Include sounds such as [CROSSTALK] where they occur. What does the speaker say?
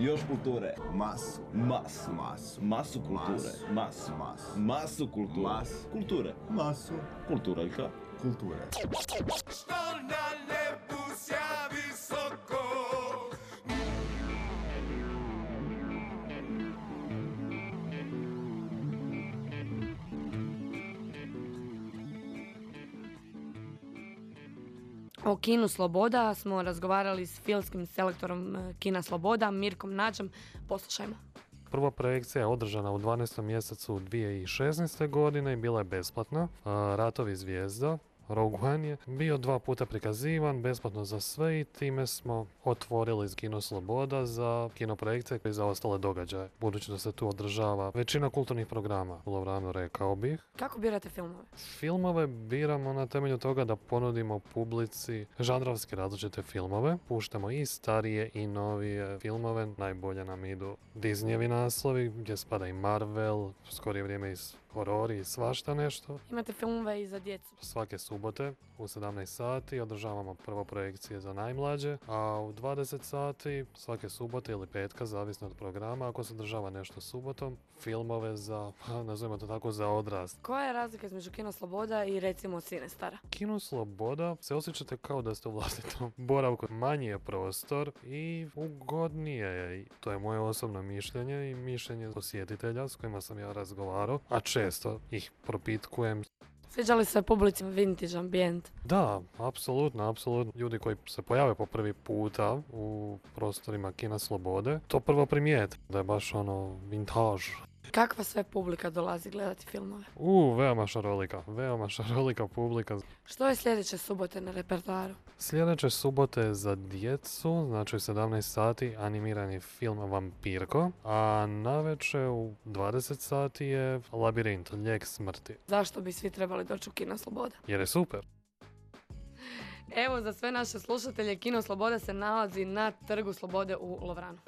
Yosh Cultura. É maço. Maço. Maço. Maço Cultura. Maço. Maço. Maço Cultura. Maço. Cultura. Maço. Cultura. Cultura. Cultura. O kinu Sloboda smo razgovarali s filmskim selektorom e, Kina Sloboda, Mirkom Nađem. Poslušajmo. Prva projekcija je održana u 12. mjesecu 2016. godine i bila je besplatna. A, Ratovi zvijezda, Rogue One je bio dva puta prikazivan, besplatno za sve i time smo otvorili Kino Sloboda za kinoprojekcije i za ostale događaje. Budući da se tu održava većina kulturnih programa u Lovranu, rekao bih. Kako birate filmove? Filmove biramo na temelju toga da ponudimo publici žanrovski različite filmove. Puštamo i starije i novije filmove. Najbolje nam idu Disneyevi naslovi gdje spada i Marvel, u skorije vrijeme i horori i svašta nešto. Imate filmove i za djecu. Svake subote u 17 sati održavamo prvo projekcije za najmlađe, a u 20 sati svake subote ili petka, zavisno od programa, ako se održava nešto subotom, filmove za, [LAUGHS] pa, nazovimo to tako, za odrast. Koja je razlika između Kino Sloboda i recimo Cinestara? Kino Sloboda se osjećate kao da ste u vlastitom [LAUGHS] boravku. Manji je prostor i ugodnije je. To je moje osobno mišljenje i mišljenje posjetitelja s kojima sam ja razgovarao, a često ih propitkujem. Sviđa li se publici vintage ambijent? Da, apsolutno, apsolutno. Ljudi koji se pojave po prvi puta u prostorima Kina Slobode, to prvo primijete da je baš ono vintage. Kakva sve publika dolazi gledati filmove? U, veoma šarolika, veoma šarolika publika. Što je sljedeće subote na repertoaru? Sljedeće subote za djecu, znači u 17 sati, animirani film Vampirko, a naveče u 20 sati je Labirint, lijek smrti, Zašto bi svi trebali doći u Kino Sloboda? jer je super. Evo, za sve naše slušatelje, Kino Sloboda se nalazi na Trgu Slobode u Lovranu.